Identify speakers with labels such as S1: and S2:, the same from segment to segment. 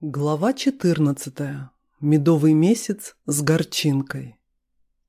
S1: Глава 14. Медовый месяц с горчинкой.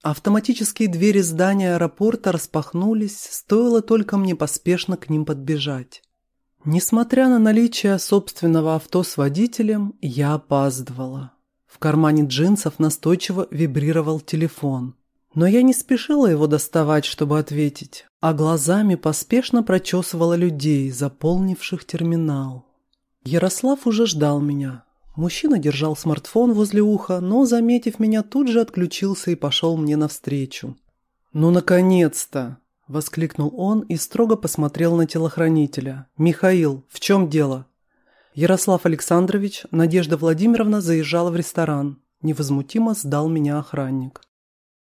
S1: Автоматические двери здания аэропорта распахнулись, стоило только мне поспешно к ним подбежать. Несмотря на наличие собственного авто с водителем, я опаздывала. В кармане джинсов настойчиво вибрировал телефон. Но я не спешила его доставать, чтобы ответить, а глазами поспешно прочесывала людей, заполнивших терминал. Ярослав уже ждал меня. Мужчина держал смартфон возле уха, но, заметив меня, тут же отключился и пошел мне навстречу. «Ну, наконец-то!» – воскликнул он и строго посмотрел на телохранителя. «Михаил, в чем дело?» Ярослав Александрович, Надежда Владимировна заезжала в ресторан. Невозмутимо сдал меня охранник.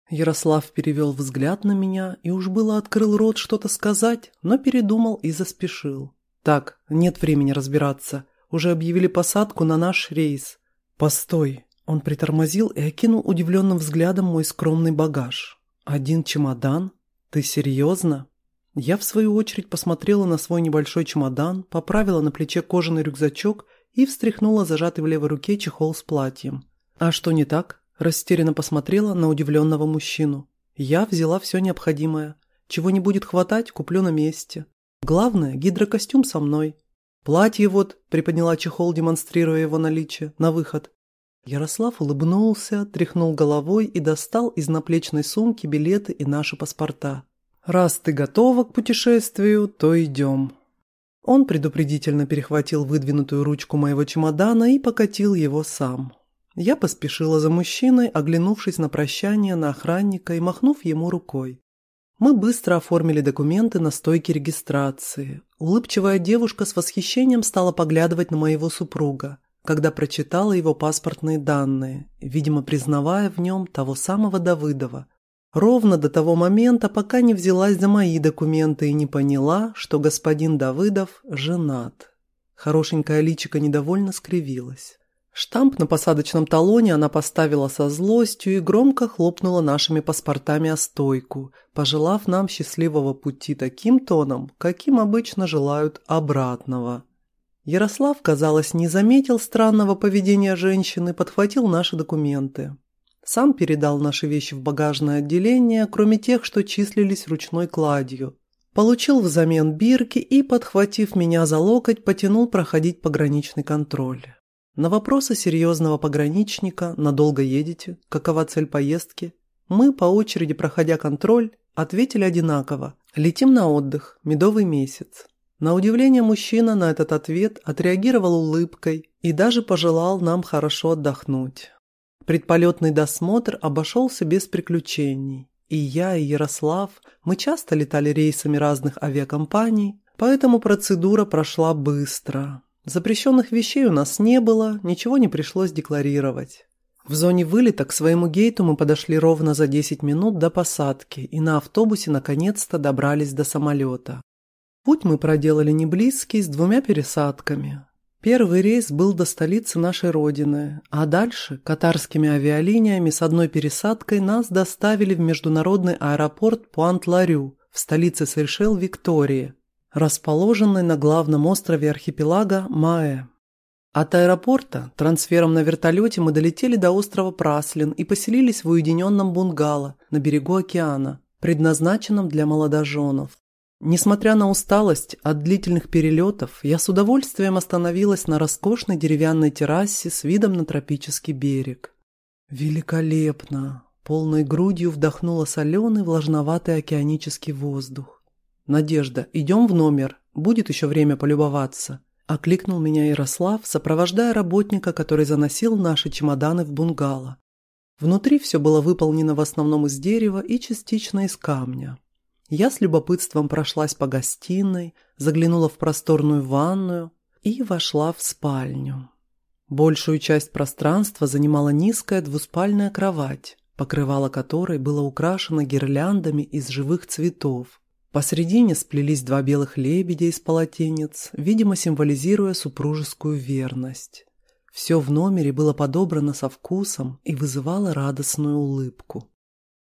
S1: Ярослав перевел взгляд на меня и уж было открыл рот что-то сказать, но передумал и заспешил. «Так, нет времени разбираться. Уже объявили посадку на наш рейс. Постой. Он притормозил и окинул удивленным взглядом мой скромный багаж. Один чемодан? Ты серьезно? Я, в свою очередь, посмотрела на свой небольшой чемодан, поправила на плече кожаный рюкзачок и встряхнула зажатый в левой руке чехол с платьем. «А что не так?» Растерянно посмотрела на удивленного мужчину. «Я взяла все необходимое. Чего не будет хватать, куплю на месте. Главное, гидрокостюм со мной. «Платье вот», – приподняла чехол, демонстрируя его наличие, на выход. Ярослав улыбнулся, тряхнул головой и достал из наплечной сумки билеты и наши паспорта. «Раз ты готова к путешествию, то идем». Он предупредительно перехватил выдвинутую ручку моего чемодана и покатил его сам. Я поспешила за мужчиной, оглянувшись на прощание на охранника и махнув ему рукой. Мы быстро оформили документы на стойке регистрации. Улыбчивая девушка с восхищением стала поглядывать на моего супруга, когда прочитала его паспортные данные, видимо, признавая в нем того самого Давыдова. Ровно до того момента, пока не взялась за мои документы и не поняла, что господин Давыдов женат. Хорошенькая личико недовольно скривилась. Штамп на посадочном талоне она поставила со злостью и громко хлопнула нашими паспортами о стойку, пожелав нам счастливого пути таким тоном, каким обычно желают обратного. Ярослав, казалось, не заметил странного поведения женщины, подхватил наши документы. Сам передал наши вещи в багажное отделение, кроме тех, что числились ручной кладью. Получил взамен бирки и, подхватив меня за локоть, потянул проходить пограничный контроль. На вопросы серьезного пограничника «Надолго едете? Какова цель поездки?» мы, по очереди проходя контроль, ответили одинаково «Летим на отдых, медовый месяц». На удивление мужчина на этот ответ отреагировал улыбкой и даже пожелал нам хорошо отдохнуть. Предполетный досмотр обошелся без приключений. И я, и Ярослав, мы часто летали рейсами разных авиакомпаний, поэтому процедура прошла быстро. Запрещенных вещей у нас не было, ничего не пришлось декларировать. В зоне вылета к своему гейту мы подошли ровно за 10 минут до посадки и на автобусе наконец-то добрались до самолета. Путь мы проделали не близкий, с двумя пересадками. Первый рейс был до столицы нашей родины, а дальше катарскими авиалиниями с одной пересадкой нас доставили в международный аэропорт Пуант-Ларю в столице Сейшел Виктории, расположенной на главном острове архипелага Маэ. От аэропорта трансфером на вертолете мы долетели до острова Праслин и поселились в уединенном бунгало на берегу океана, предназначенном для молодоженов. Несмотря на усталость от длительных перелетов, я с удовольствием остановилась на роскошной деревянной террасе с видом на тропический берег. Великолепно! Полной грудью вдохнула соленый влажноватый океанический воздух. «Надежда, идем в номер, будет еще время полюбоваться», – окликнул меня Ярослав, сопровождая работника, который заносил наши чемоданы в бунгало. Внутри все было выполнено в основном из дерева и частично из камня. Я с любопытством прошлась по гостиной, заглянула в просторную ванную и вошла в спальню. Большую часть пространства занимала низкая двуспальная кровать, покрывало которой было украшено гирляндами из живых цветов, Посредине сплелись два белых лебедя из полотенец, видимо, символизируя супружескую верность. Все в номере было подобрано со вкусом и вызывало радостную улыбку.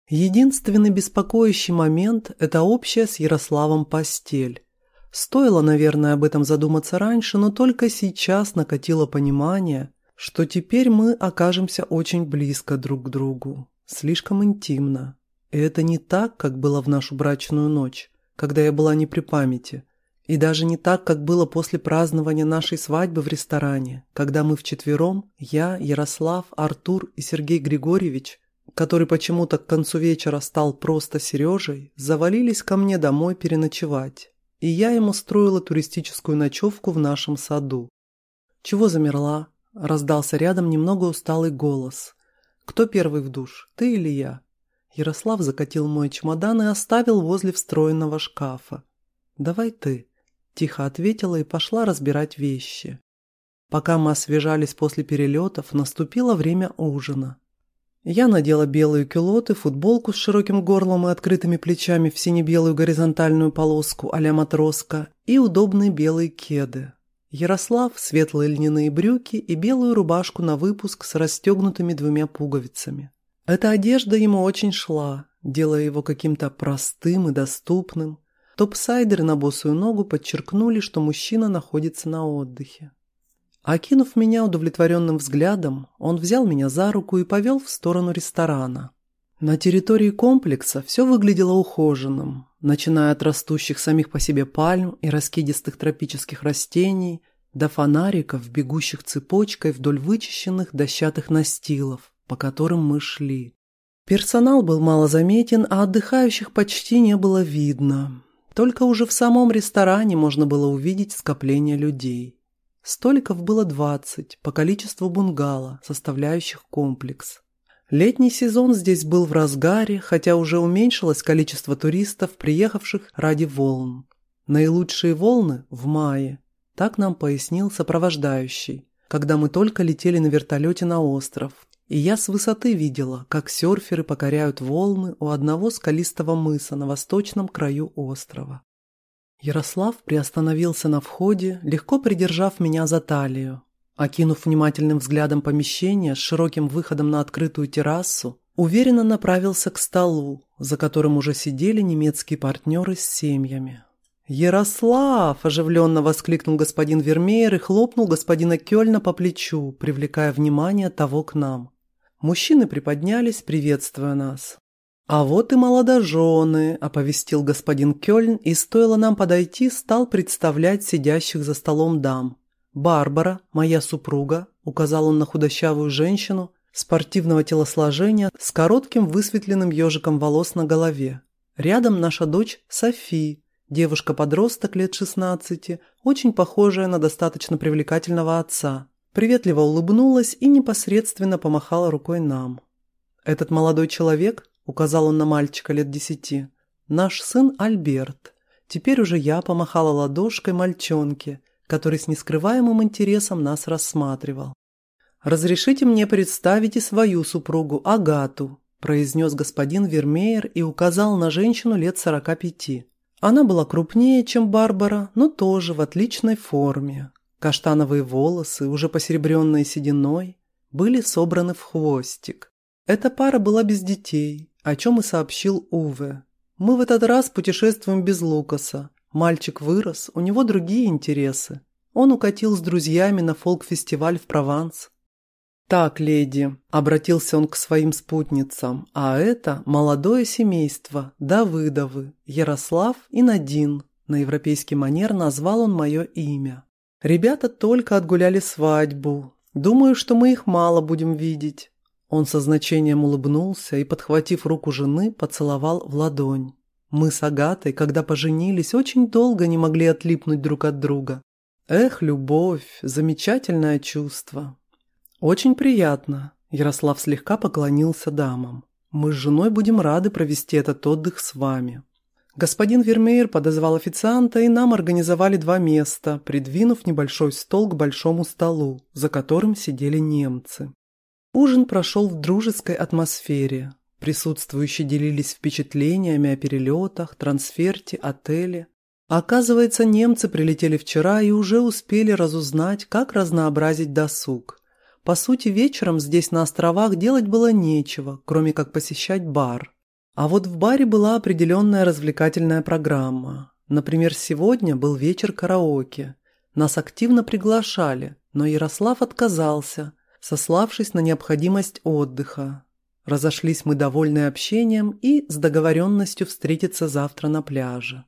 S1: Единственный беспокоящий момент – это общая с Ярославом постель. Стоило, наверное, об этом задуматься раньше, но только сейчас накатило понимание, что теперь мы окажемся очень близко друг к другу, слишком интимно. И это не так, как было в нашу брачную ночь, когда я была не при памяти, и даже не так, как было после празднования нашей свадьбы в ресторане, когда мы вчетвером, я, Ярослав, Артур и Сергей Григорьевич, который почему-то к концу вечера стал просто Сережей, завалились ко мне домой переночевать, и я ему строила туристическую ночевку в нашем саду. «Чего замерла?» – раздался рядом немного усталый голос. «Кто первый в душ, ты или я?» Ярослав закатил мой чемодан и оставил возле встроенного шкафа. «Давай ты», Тихо ответила и пошла разбирать вещи. Пока мы освежались после перелетов, наступило время ужина. Я надела белые кюлоты, футболку с широким горлом и открытыми плечами в сине-белую горизонтальную полоску а-ля матроска и удобные белые кеды. Ярослав – светлые льняные брюки и белую рубашку на выпуск с расстегнутыми двумя пуговицами. Эта одежда ему очень шла, делая его каким-то простым и доступным, Топсайдеры на босую ногу подчеркнули, что мужчина находится на отдыхе. Окинув меня удовлетворенным взглядом, он взял меня за руку и повел в сторону ресторана. На территории комплекса все выглядело ухоженным, начиная от растущих самих по себе пальм и раскидистых тропических растений до фонариков, бегущих цепочкой вдоль вычищенных дощатых настилов, по которым мы шли. Персонал был мало заметен, а отдыхающих почти не было видно. Только уже в самом ресторане можно было увидеть скопление людей. Столиков было 20 по количеству бунгало, составляющих комплекс. Летний сезон здесь был в разгаре, хотя уже уменьшилось количество туристов, приехавших ради волн. Наилучшие волны в мае, так нам пояснил сопровождающий, когда мы только летели на вертолете на остров, и я с высоты видела, как серферы покоряют волны у одного скалистого мыса на восточном краю острова. Ярослав приостановился на входе, легко придержав меня за талию. Окинув внимательным взглядом помещение с широким выходом на открытую террасу, уверенно направился к столу, за которым уже сидели немецкие партнеры с семьями. «Ярослав!» – оживленно воскликнул господин Вермеер и хлопнул господина Кёльна по плечу, привлекая внимание того к нам. Мужчины приподнялись, приветствуя нас. «А вот и молодожены», – оповестил господин Кёльн, и стоило нам подойти, стал представлять сидящих за столом дам. «Барбара, моя супруга», – указал он на худощавую женщину, спортивного телосложения с коротким высветленным ежиком волос на голове. Рядом наша дочь Софи, девушка-подросток лет 16, очень похожая на достаточно привлекательного отца приветливо улыбнулась и непосредственно помахала рукой нам. «Этот молодой человек», — указал он на мальчика лет десяти, — «наш сын Альберт. Теперь уже я помахала ладошкой мальчонке, который с нескрываемым интересом нас рассматривал. «Разрешите мне представить и свою супругу Агату», произнес господин Вермеер и указал на женщину лет сорока пяти. Она была крупнее, чем Барбара, но тоже в отличной форме. Каштановые волосы, уже посеребренные сединой, были собраны в хвостик. Эта пара была без детей, о чем и сообщил Уве. Мы в этот раз путешествуем без Лукаса. Мальчик вырос, у него другие интересы. Он укатил с друзьями на фолк-фестиваль в Прованс. «Так, леди», – обратился он к своим спутницам, – «а это молодое семейство, Давыдовы, Ярослав и Надин». На европейский манер назвал он мое имя. Ребята только отгуляли свадьбу. Думаю, что мы их мало будем видеть». Он со значением улыбнулся и, подхватив руку жены, поцеловал в ладонь. Мы с Агатой, когда поженились, очень долго не могли отлипнуть друг от друга. Эх, любовь, замечательное чувство. Очень приятно. Ярослав слегка поклонился дамам. Мы с женой будем рады провести этот отдых с вами. Господин Вермеер подозвал официанта, и нам организовали два места, придвинув небольшой стол к большому столу, за которым сидели немцы. Ужин прошел в дружеской атмосфере. Присутствующие делились впечатлениями о перелетах, трансферте, отеле. Оказывается, немцы прилетели вчера и уже успели разузнать, как разнообразить досуг. По сути, вечером здесь на островах делать было нечего, кроме как посещать бар. А вот в баре была определенная развлекательная программа. Например, сегодня был вечер караоке. Нас активно приглашали, но Ярослав отказался, сославшись на необходимость отдыха. Разошлись мы довольны общением и с договоренностью встретиться завтра на пляже.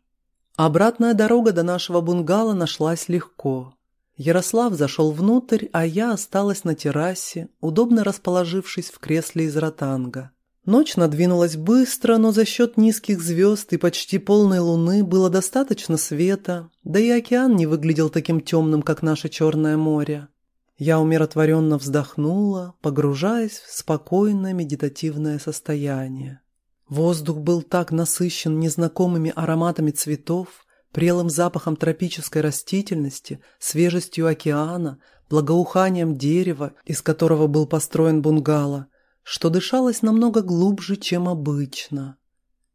S1: Обратная дорога до нашего бунгало нашлась легко. Ярослав зашел внутрь, а я осталась на террасе, удобно расположившись в кресле из ротанга. Ночь надвинулась быстро, но за счет низких звезд и почти полной луны было достаточно света, да и океан не выглядел таким темным, как наше Черное море. Я умиротворенно вздохнула, погружаясь в спокойное медитативное состояние. Воздух был так насыщен незнакомыми ароматами цветов, прелым запахом тропической растительности, свежестью океана, благоуханием дерева, из которого был построен бунгало, что дышалось намного глубже, чем обычно.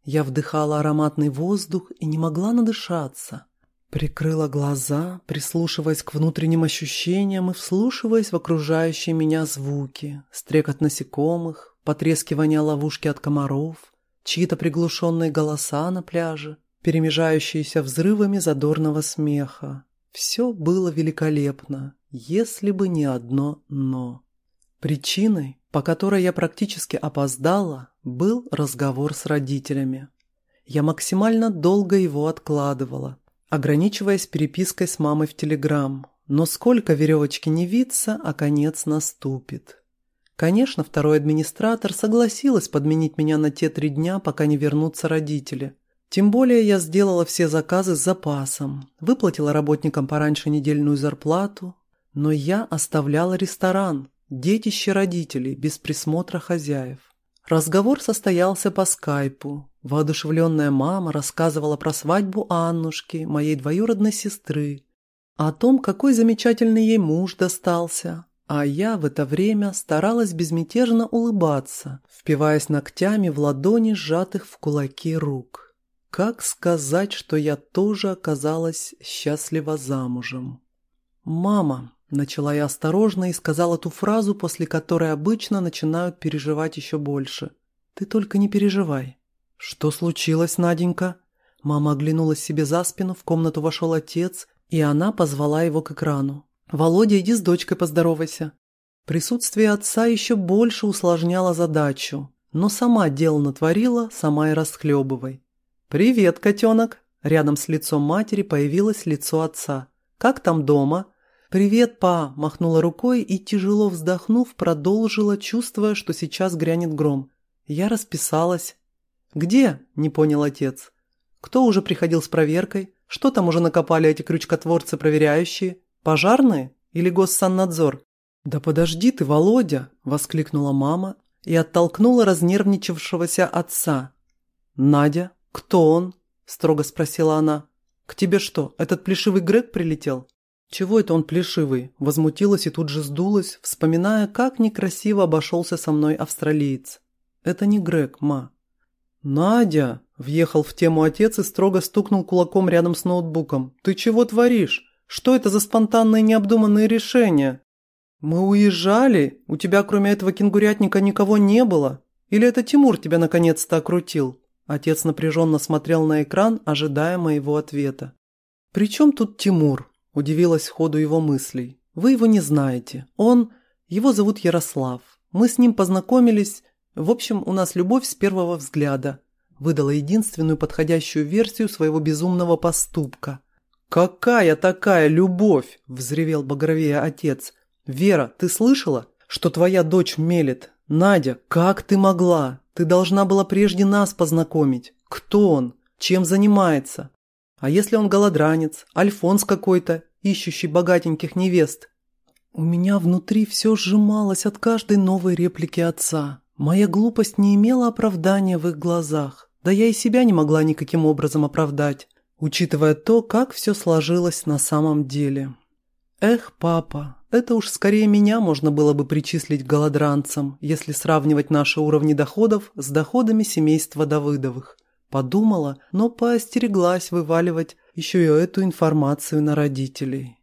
S1: Я вдыхала ароматный воздух и не могла надышаться. Прикрыла глаза, прислушиваясь к внутренним ощущениям и вслушиваясь в окружающие меня звуки, стрекот насекомых, потрескивание ловушки от комаров – чьи-то приглушенные голоса на пляже, перемежающиеся взрывами задорного смеха. Все было великолепно, если бы не одно «но». Причиной, по которой я практически опоздала, был разговор с родителями. Я максимально долго его откладывала, ограничиваясь перепиской с мамой в Телеграм. Но сколько веревочки не виться, а конец наступит. Конечно, второй администратор согласилась подменить меня на те три дня, пока не вернутся родители. Тем более я сделала все заказы с запасом, выплатила работникам пораньше недельную зарплату, но я оставляла ресторан, детище родителей, без присмотра хозяев. Разговор состоялся по скайпу. Воодушевленная мама рассказывала про свадьбу Аннушки, моей двоюродной сестры, о том, какой замечательный ей муж достался, а я в это время старалась безмятежно улыбаться, впиваясь ногтями в ладони сжатых в кулаки рук. Как сказать, что я тоже оказалась счастлива замужем? «Мама», – начала я осторожно и сказала ту фразу, после которой обычно начинают переживать еще больше. «Ты только не переживай». «Что случилось, Наденька?» Мама оглянулась себе за спину, в комнату вошел отец, и она позвала его к экрану. «Володя, иди с дочкой поздоровайся». Присутствие отца еще больше усложняло задачу, но сама дело натворила, сама и расхлебывай. «Привет, котенок!» Рядом с лицом матери появилось лицо отца. «Как там дома?» «Привет, па!» – махнула рукой и, тяжело вздохнув, продолжила, чувствуя, что сейчас грянет гром. Я расписалась. «Где?» – не понял отец. «Кто уже приходил с проверкой? Что там уже накопали эти крючкотворцы-проверяющие? Пожарные или госсаннадзор? Да подожди ты, Володя, воскликнула мама и оттолкнула разнервничавшегося отца. Надя, кто он? строго спросила она. К тебе что, этот плешивый Грег прилетел? Чего это он плешивый? Возмутилась и тут же сдулась, вспоминая, как некрасиво обошелся со мной австралиец. Это не Грег, ма. Надя, въехал в тему отец и строго стукнул кулаком рядом с ноутбуком. Ты чего творишь? Что это за спонтанные необдуманные решения? Мы уезжали, у тебя кроме этого кенгурятника никого не было? Или это Тимур тебя наконец-то окрутил?» Отец напряженно смотрел на экран, ожидая моего ответа. «При чем тут Тимур?» – удивилась ходу его мыслей. «Вы его не знаете. Он... Его зовут Ярослав. Мы с ним познакомились... В общем, у нас любовь с первого взгляда». Выдала единственную подходящую версию своего безумного поступка – «Какая такая любовь?» – взревел багровее отец. «Вера, ты слышала, что твоя дочь мелет? Надя, как ты могла? Ты должна была прежде нас познакомить. Кто он? Чем занимается? А если он голодранец, альфонс какой-то, ищущий богатеньких невест?» У меня внутри все сжималось от каждой новой реплики отца. Моя глупость не имела оправдания в их глазах. Да я и себя не могла никаким образом оправдать учитывая то, как все сложилось на самом деле. Эх, папа, это уж скорее меня можно было бы причислить голодранцам, если сравнивать наши уровни доходов с доходами семейства Давыдовых. Подумала, но поостереглась вываливать еще и эту информацию на родителей.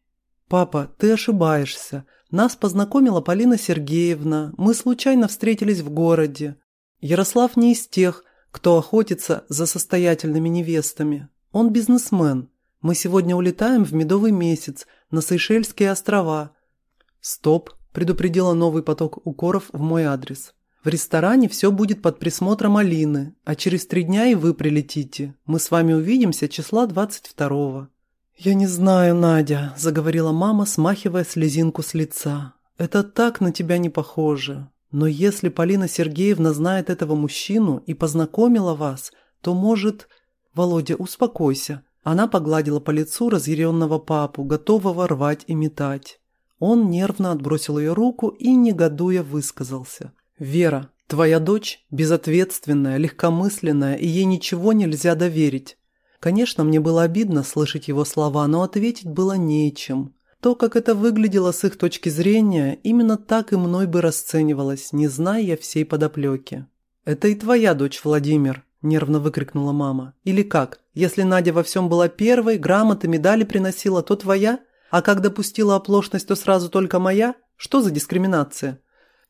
S1: «Папа, ты ошибаешься. Нас познакомила Полина Сергеевна. Мы случайно встретились в городе. Ярослав не из тех, кто охотится за состоятельными невестами. Он бизнесмен. Мы сегодня улетаем в медовый месяц на Сейшельские острова. Стоп, предупредила новый поток укоров в мой адрес. В ресторане все будет под присмотром Алины, а через три дня и вы прилетите. Мы с вами увидимся числа 22-го». «Я не знаю, Надя», – заговорила мама, смахивая слезинку с лица. «Это так на тебя не похоже. Но если Полина Сергеевна знает этого мужчину и познакомила вас, то, может...» «Володя, успокойся». Она погладила по лицу разъяренного папу, готового рвать и метать. Он нервно отбросил ее руку и, негодуя, высказался. «Вера, твоя дочь безответственная, легкомысленная, и ей ничего нельзя доверить». Конечно, мне было обидно слышать его слова, но ответить было нечем. То, как это выглядело с их точки зрения, именно так и мной бы расценивалось, не зная всей подоплеки. «Это и твоя дочь, Владимир», – нервно выкрикнула мама. «Или как? Если Надя во всем была первой, грамоты, медали приносила, то твоя? А как допустила оплошность, то сразу только моя? Что за дискриминация?»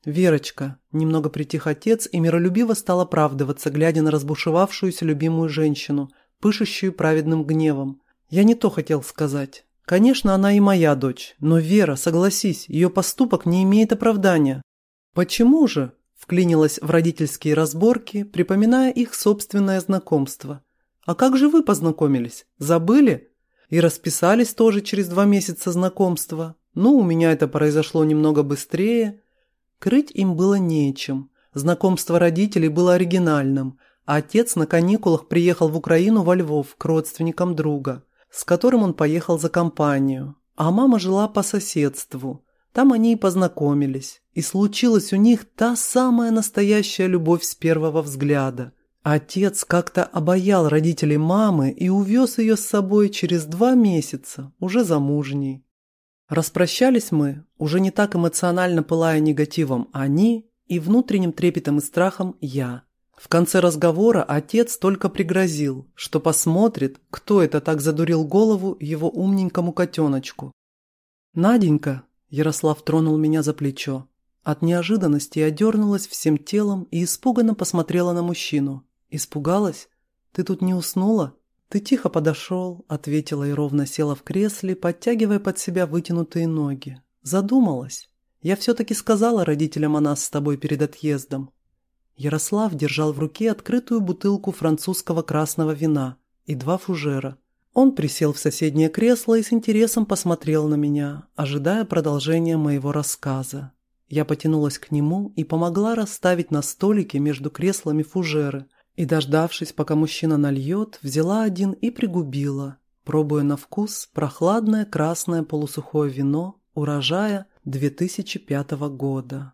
S1: «Верочка», – немного притих отец и миролюбиво стал оправдываться, глядя на разбушевавшуюся любимую женщину, пышущую праведным гневом. «Я не то хотел сказать. Конечно, она и моя дочь, но Вера, согласись, ее поступок не имеет оправдания». «Почему же?» – вклинилась в родительские разборки, припоминая их собственное знакомство. «А как же вы познакомились? Забыли?» «И расписались тоже через два месяца знакомства. Ну, у меня это произошло немного быстрее». Крыть им было нечем. Знакомство родителей было оригинальным, отец на каникулах приехал в Украину во Львов к родственникам друга, с которым он поехал за компанию. А мама жила по соседству. Там они и познакомились. И случилась у них та самая настоящая любовь с первого взгляда. Отец как-то обаял родителей мамы и увез ее с собой через два месяца, уже замужней. Распрощались мы, уже не так эмоционально пылая негативом они и внутренним трепетом и страхом я. В конце разговора отец только пригрозил, что посмотрит, кто это так задурил голову его умненькому котеночку. «Наденька», – Ярослав тронул меня за плечо. От неожиданности я всем телом и испуганно посмотрела на мужчину. «Испугалась? Ты тут не уснула?» «Ты тихо подошел», — ответила и ровно села в кресле, подтягивая под себя вытянутые ноги. «Задумалась. Я все-таки сказала родителям о нас с тобой перед отъездом». Ярослав держал в руке открытую бутылку французского красного вина и два фужера. Он присел в соседнее кресло и с интересом посмотрел на меня, ожидая продолжения моего рассказа. Я потянулась к нему и помогла расставить на столике между креслами фужеры – и, дождавшись, пока мужчина нальет, взяла один и пригубила, пробуя на вкус прохладное красное полусухое вино урожая 2005 года.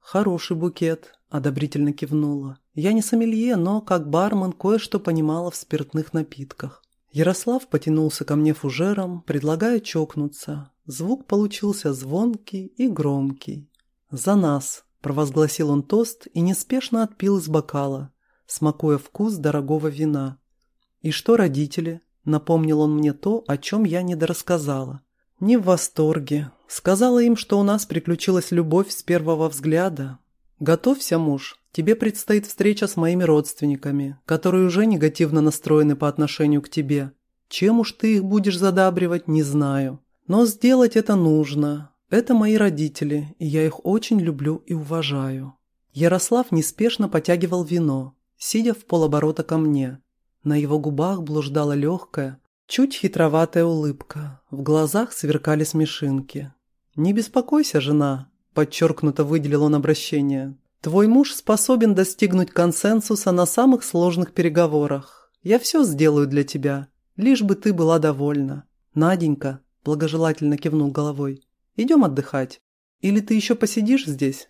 S1: «Хороший букет», – одобрительно кивнула. «Я не сомелье, но, как бармен, кое-что понимала в спиртных напитках». Ярослав потянулся ко мне фужером, предлагая чокнуться. Звук получился звонкий и громкий. «За нас!» – провозгласил он тост и неспешно отпил из бокала, смакуя вкус дорогого вина. «И что родители?» – напомнил он мне то, о чем я недорассказала. «Не в восторге. Сказала им, что у нас приключилась любовь с первого взгляда. Готовься, муж, тебе предстоит встреча с моими родственниками, которые уже негативно настроены по отношению к тебе. Чем уж ты их будешь задабривать, не знаю. Но сделать это нужно. Это мои родители, и я их очень люблю и уважаю». Ярослав неспешно потягивал вино, сидя в полоборота ко мне. На его губах блуждала легкая, чуть хитроватая улыбка, в глазах сверкали смешинки. «Не беспокойся, жена», – подчеркнуто выделил он обращение. «Твой муж способен достигнуть консенсуса на самых сложных переговорах. Я все сделаю для тебя, лишь бы ты была довольна». «Наденька», – благожелательно кивнул головой, – «идем отдыхать. Или ты еще посидишь здесь?